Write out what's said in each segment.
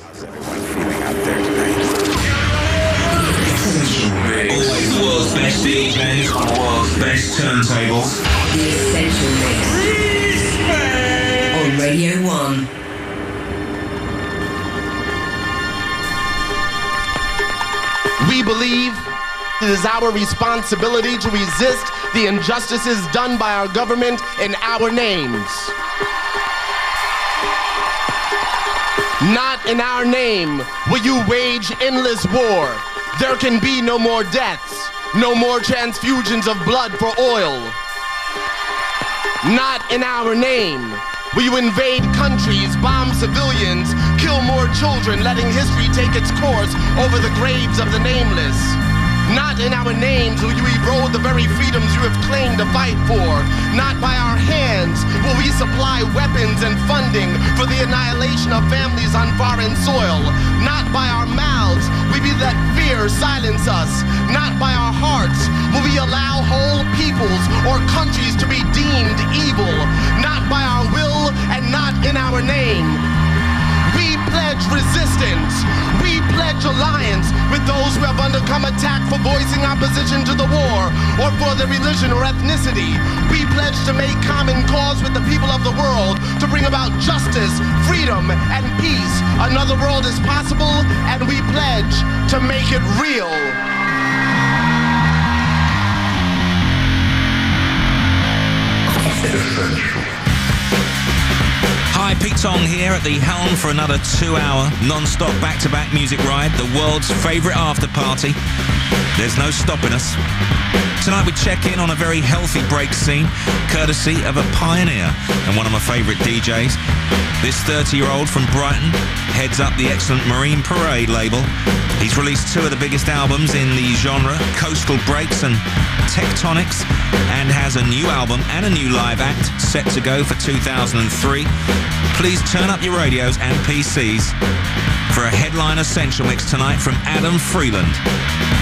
How's everyone feeling out there tonight? Always the world's best DJs on the world's best turntables. The Essential Mix. On Radio 1. We believe it is our responsibility to resist the injustices done by our government in our names. Not in our name will you wage endless war. There can be no more deaths, no more transfusions of blood for oil. Not in our name will you invade countries, bomb civilians, kill more children, letting history take its course over the graves of the nameless. Not in our names will you erode the very freedoms you have claimed to fight for. Not by our hands will we supply weapons and funding for the annihilation of families on foreign soil. Not by our mouths will we let fear silence us. Not by our hearts will we allow whole peoples or countries to be deemed evil. Not by our will and not in our name. Pledge resistance. We pledge alliance with those who have undergone attack for voicing opposition to the war or for their religion or ethnicity. We pledge to make common cause with the people of the world to bring about justice, freedom, and peace. Another world is possible, and we pledge to make it real. Hi, Pete Tong here at the helm for another two-hour non-stop back-to-back music ride, the world's favourite after party. There's no stopping us. Tonight we check in on a very healthy break scene, courtesy of a pioneer and one of my favourite DJs. This 30-year-old from Brighton heads up the excellent Marine Parade label. He's released two of the biggest albums in the genre, Coastal Breaks and Tectonics, and has a new album and a new live act set to go for 2003. Please turn up your radios and PCs for a headline essential mix tonight from Adam Freeland.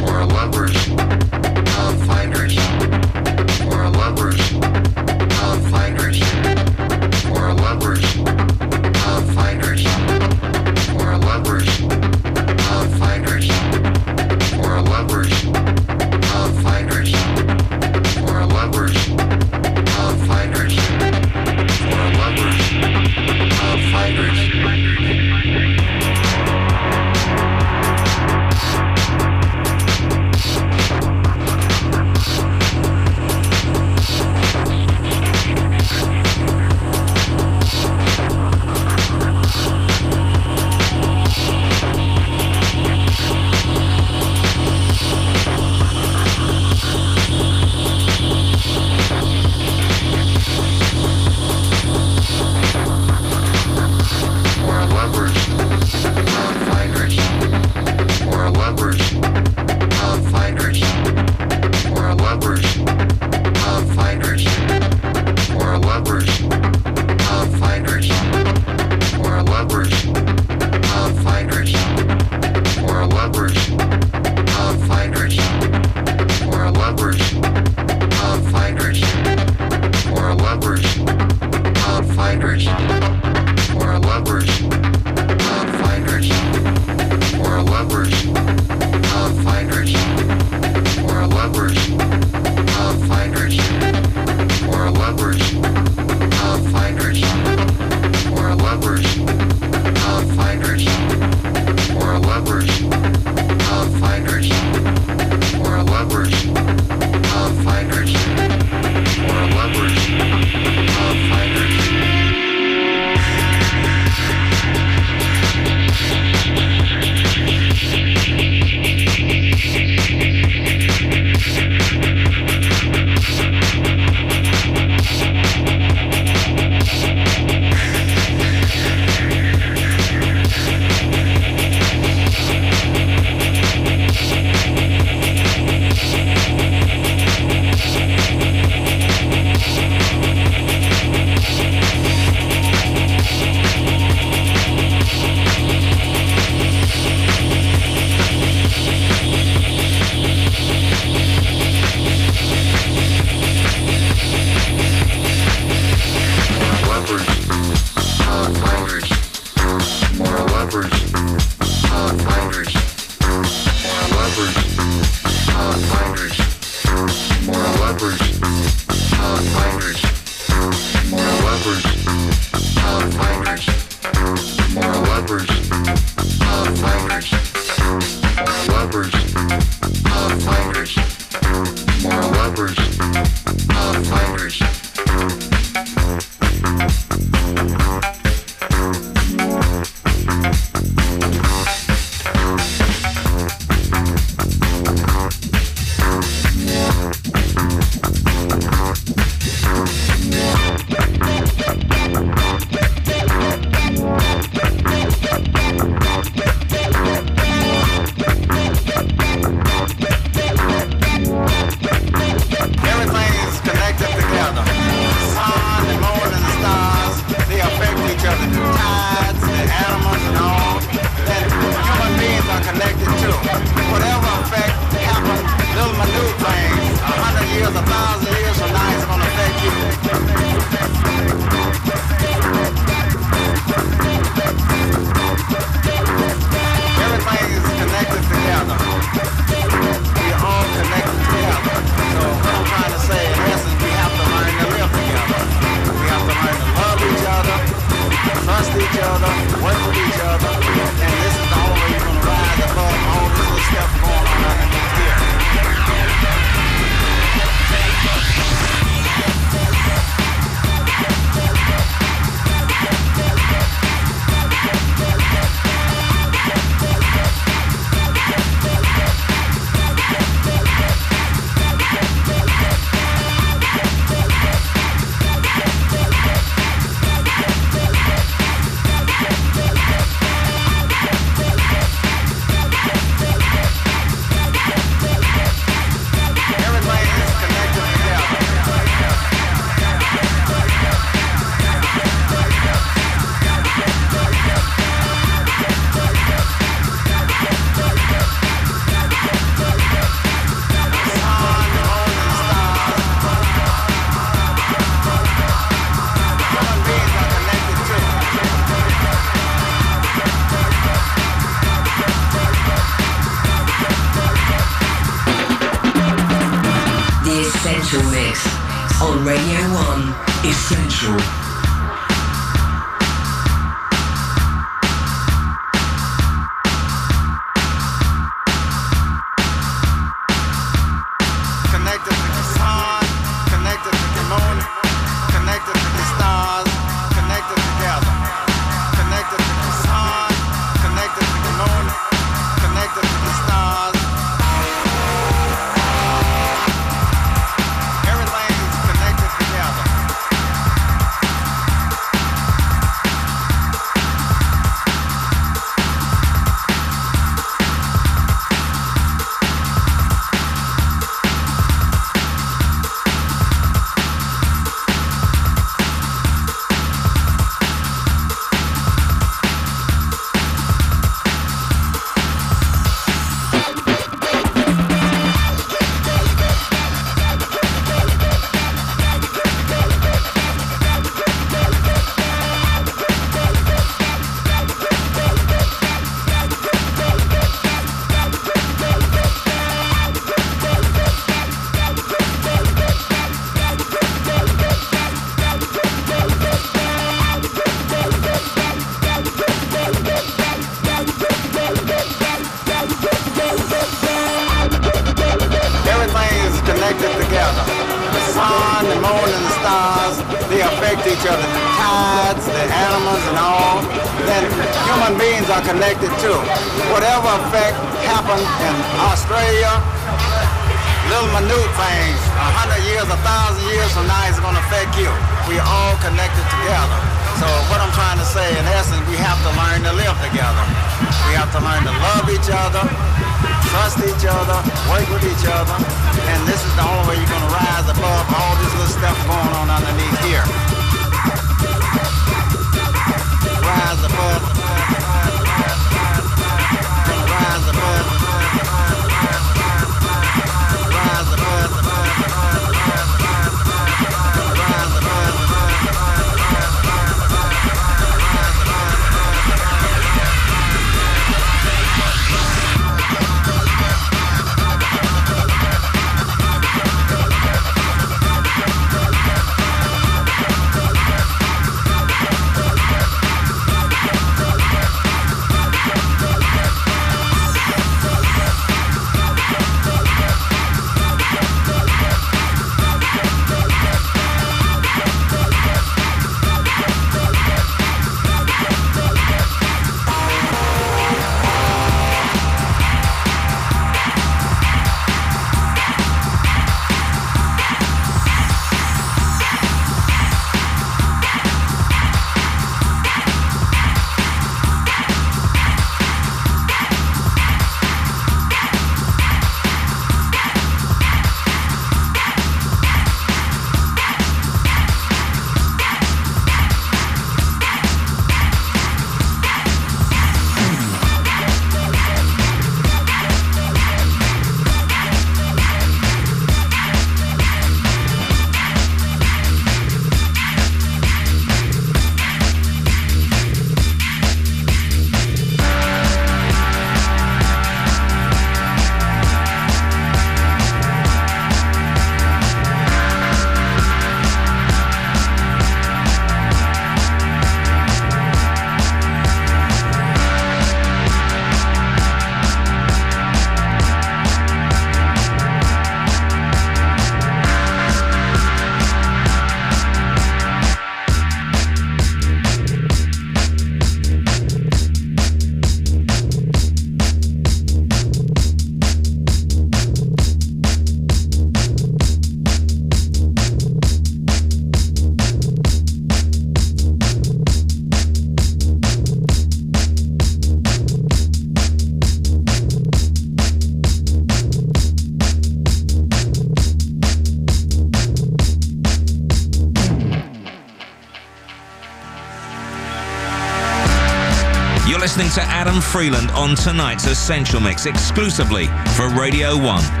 Freeland on tonight's Essential Mix exclusively for Radio 1.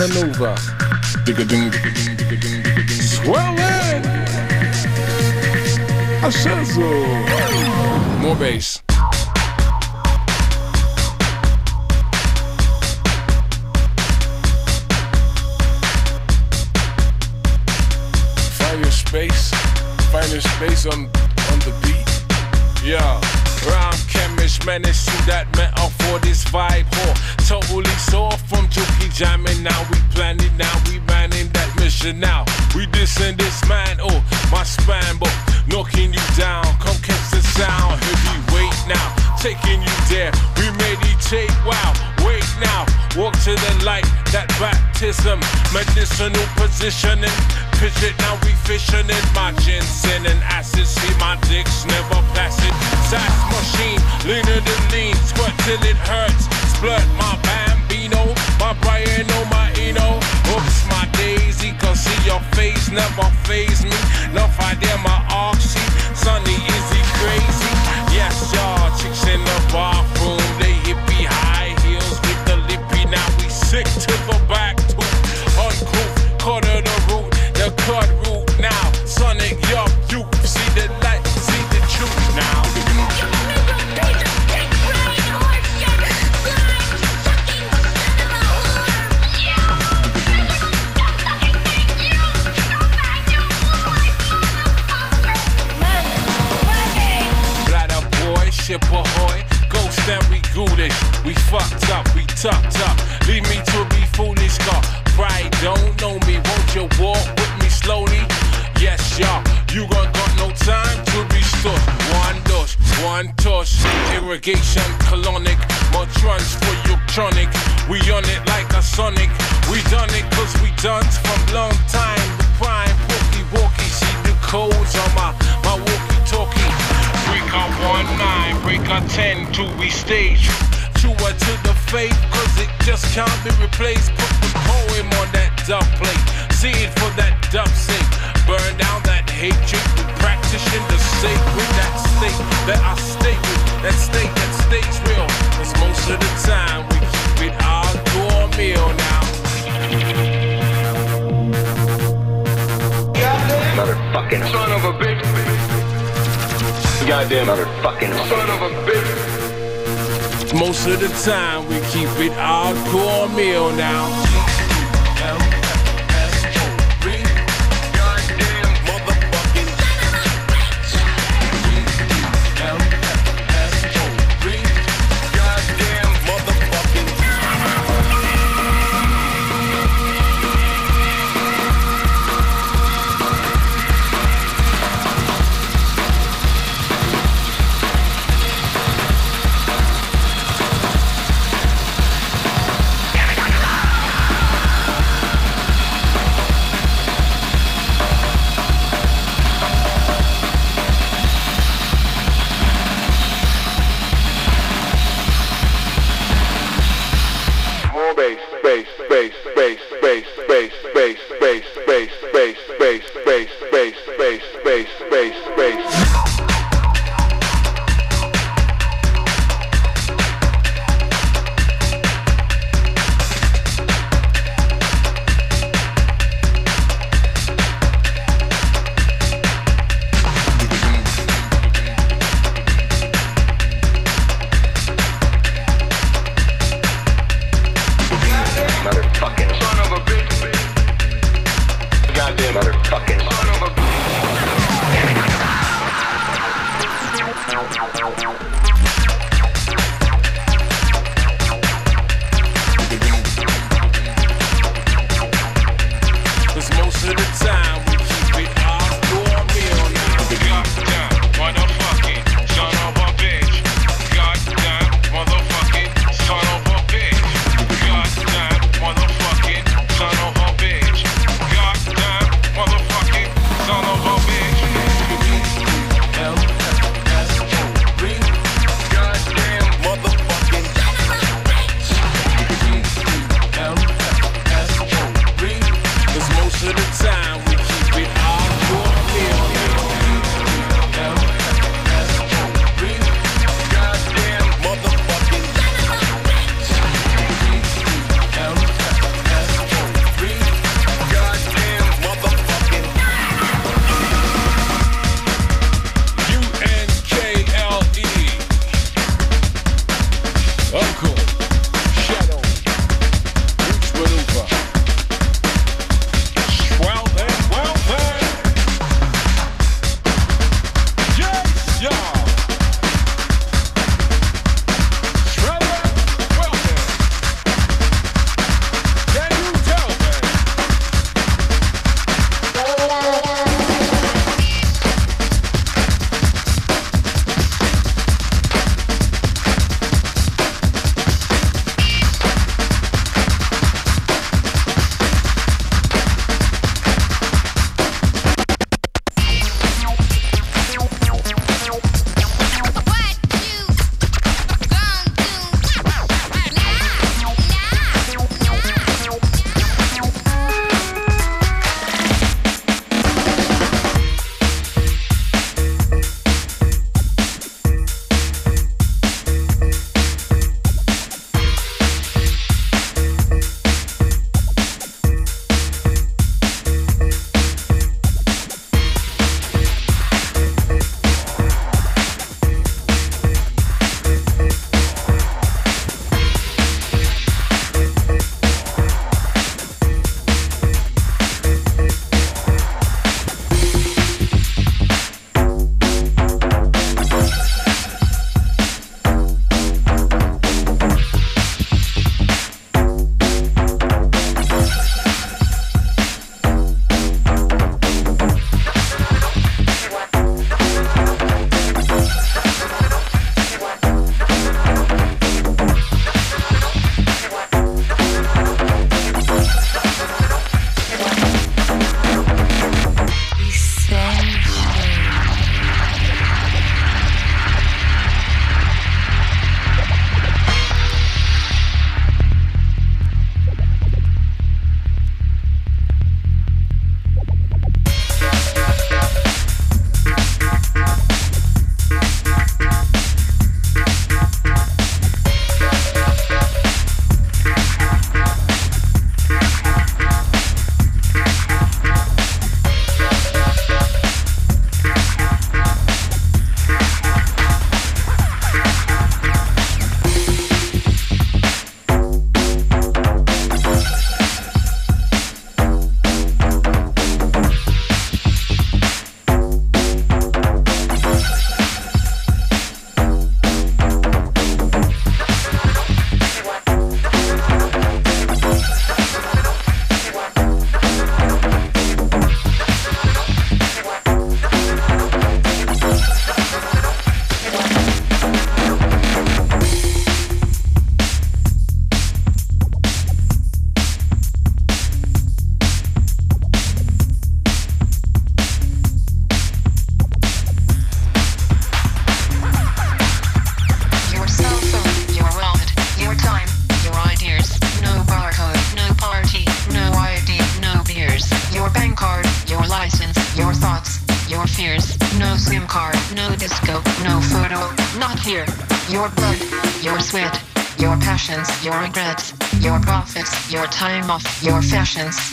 Maneuver. Swelling! A shizzle! More bass. Walk to the light, that baptism, medicinal positioning. It, now we fishing in my ginseng and acid. See my dicks never placid. Sass machine, leaner than lean, squirt till it hurts. Splurt my bambino, my Brian, oh my Eno. Oops, my daisy, cause see your face never phase me. No idea my oxy, sunny, is he crazy? Yes, y'all, chicks in the bathroom, they sick to the back tooth, uncouth, cut of the root, the cut root now. Sonic, yup, you see the light, see the truth now. Ship ahoy. Ghost and we ghoulish. We fucked up, we tucked up. Leave me to be foolish, car. Pride don't know me. Won't you walk with me slowly? Yes, y'all. You gon' got no time to be stood. One dose, one touch. Irrigation, colonic. More trunks for electronic. We on it like a sonic. We done it cause we done from long time. The prime, walkie walkie. See the codes on my, my walkie talkie. Break up one nine, break up ten, two we stay true. Truer to the faith, cause it just can't be replaced. Put the poem on that dub plate. See it for that dub sake. Burn down that hatred. We practicing the sacred, that state that I stay with. That state that stays real. Cause most of the time we keep it outdoor meal now. Motherfucking son of a bitch. Goddamn motherfucking son of a bitch. Most of the time we keep it hardcore meal now.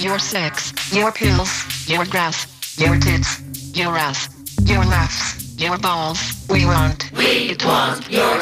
your sex, your pills, your grass, your tits, your ass, your laughs, your balls. We want. We want your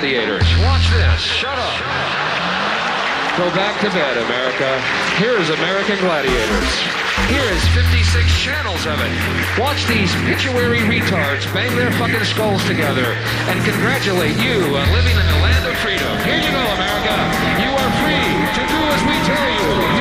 Gladiators. Watch this. Shut up. Go back to bed, America. Here's American Gladiators. Here's 56 channels of it. Watch these pituitary retards bang their fucking skulls together and congratulate you on living in the land of freedom. Here you go, America. You are free to do as we tell you.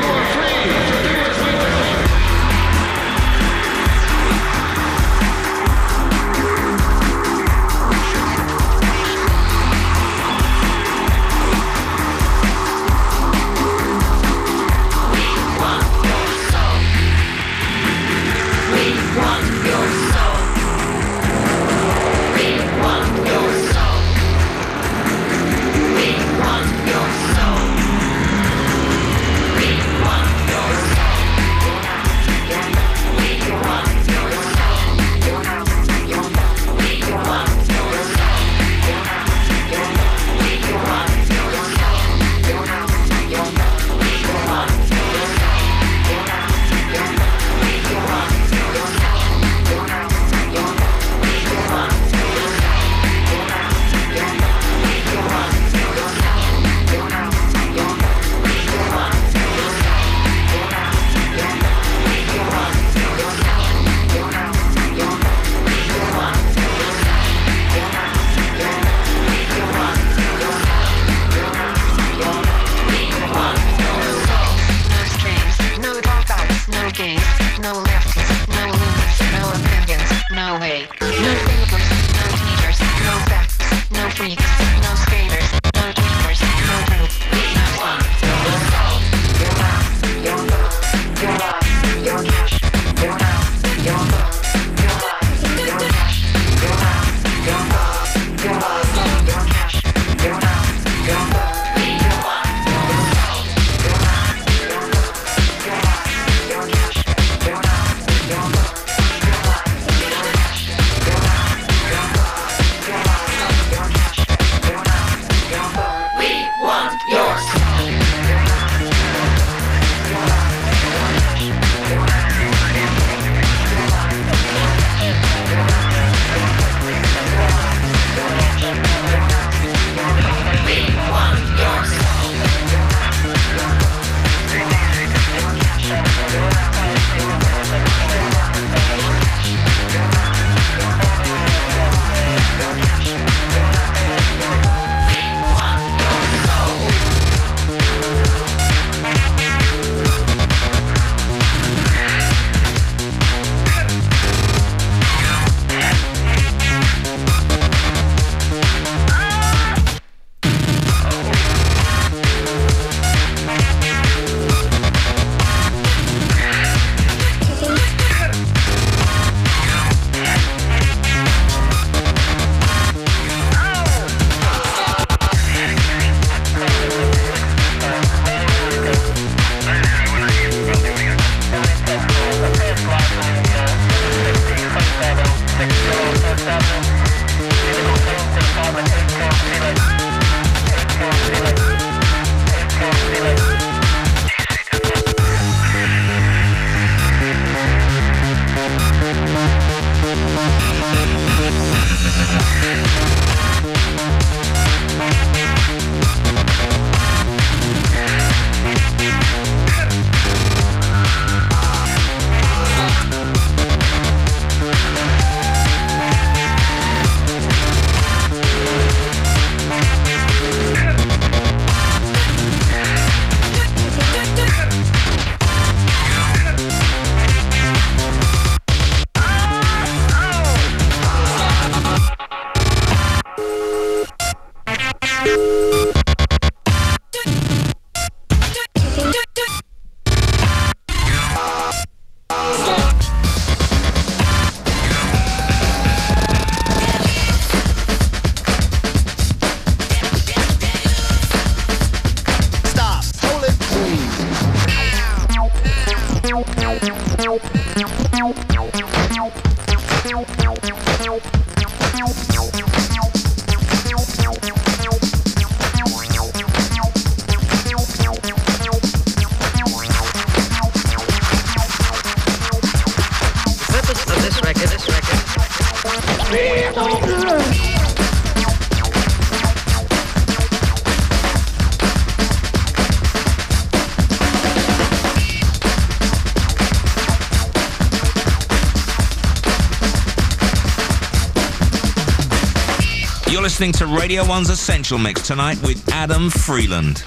listening to Radio 1's Essential Mix tonight with Adam Freeland.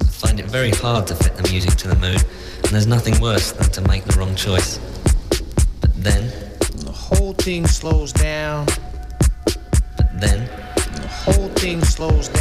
I find it very hard to fit the music to the mood, and there's nothing worse than to make the wrong choice. But then... The whole thing slows down. But then... The whole thing slows down.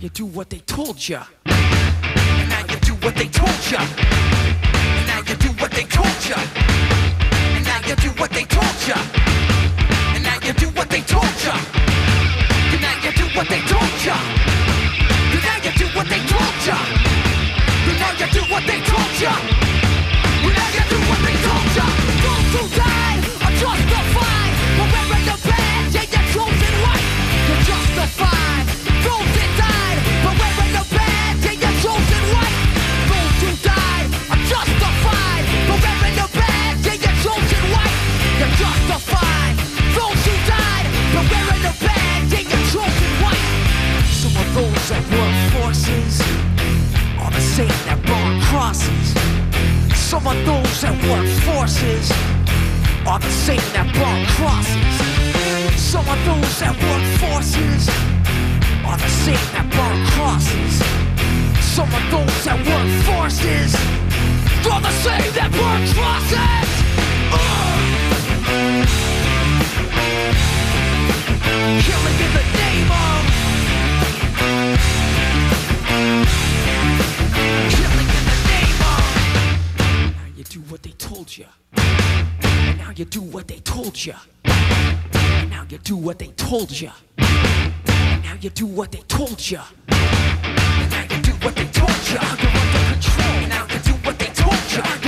you do what they told ya. And now you do what they told ya. And now you do what they told ya. And now you do what they told ya. And now you do what they told ya. And now you do what they told ya. And now you do what they told ya. And now you do what they told ya. And now you do what they told ya. Go to die. justify those who died, they're wearing badge, they got chosen white. Some of those that work forces are the same that burn crosses. Some of those that work forces are the same that burn crosses. Some of those that work forces are the same that burn crosses. Some of those forces are the same that burn crosses. Uh! Killing in the name of. Killing in the name of. Now you do what they told you. Now you do what they told you. Now you do what they told you. Now you do what they told you. Now you do what they told you. You're under control. Now you do what they told you.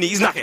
Yo, don't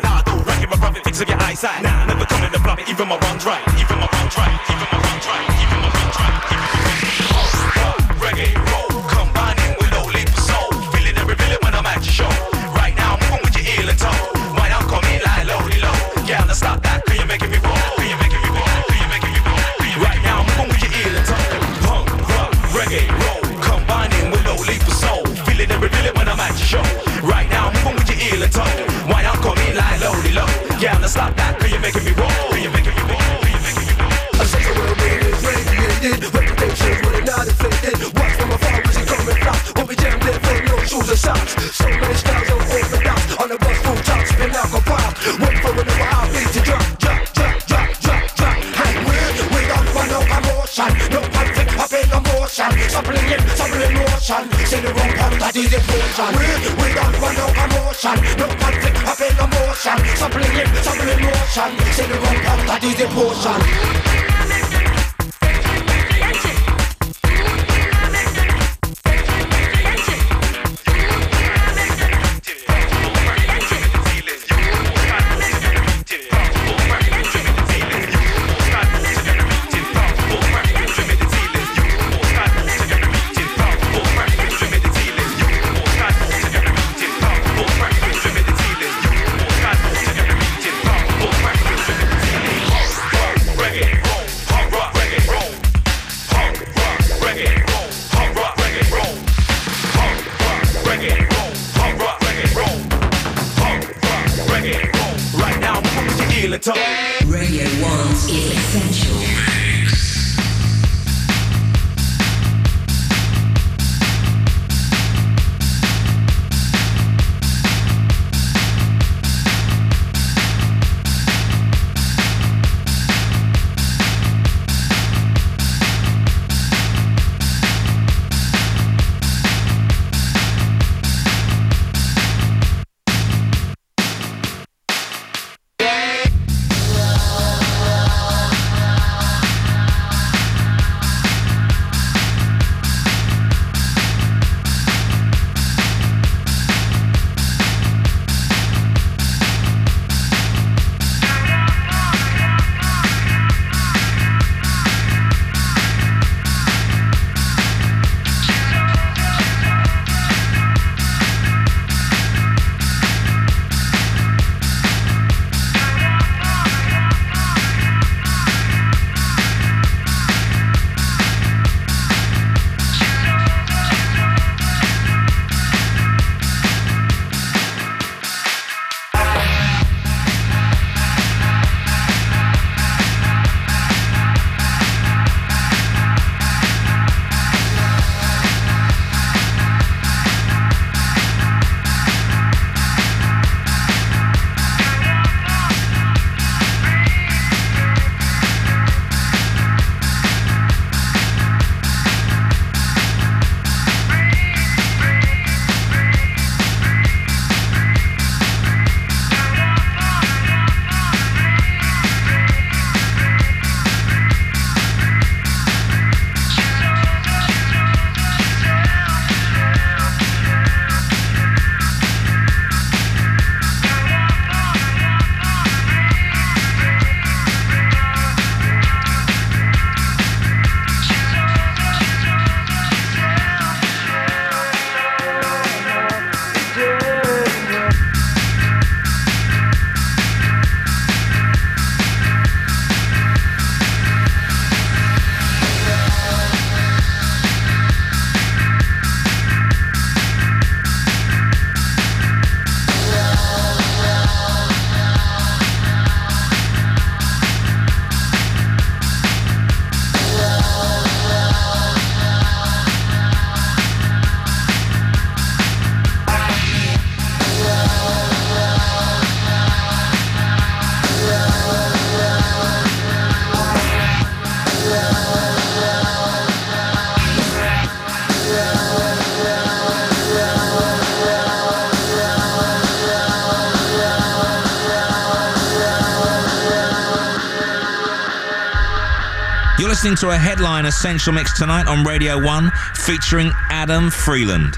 listening to a headline Essential Mix tonight on Radio 1 featuring Adam Freeland.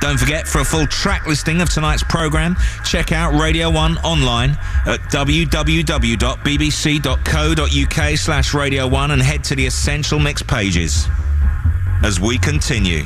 Don't forget, for a full track listing of tonight's programme, check out Radio 1 online at www.bbc.co.uk slash Radio 1 and head to the Essential Mix pages. As we continue.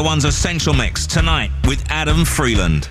Radio 1's Essential Mix tonight with Adam Freeland.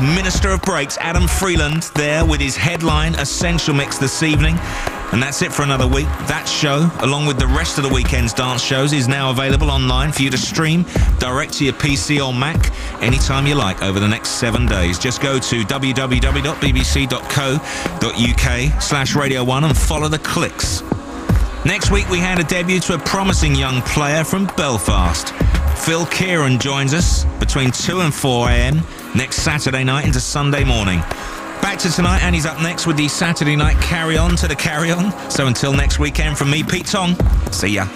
Minister of Breaks, Adam Freeland, there with his headline Essential Mix this evening. And that's it for another week. That show, along with the rest of the weekend's dance shows, is now available online for you to stream direct to your PC or Mac anytime you like over the next seven days. Just go to www.bbc.co.uk slash Radio 1 and follow the clicks. Next week, we had a debut to a promising young player from Belfast. Phil Kieran joins us between 2 and 4 a.m. next Saturday night into Sunday morning. Back to tonight, and he's up next with the Saturday night carry on to the carry on. So until next weekend, from me, Pete Tong, see ya.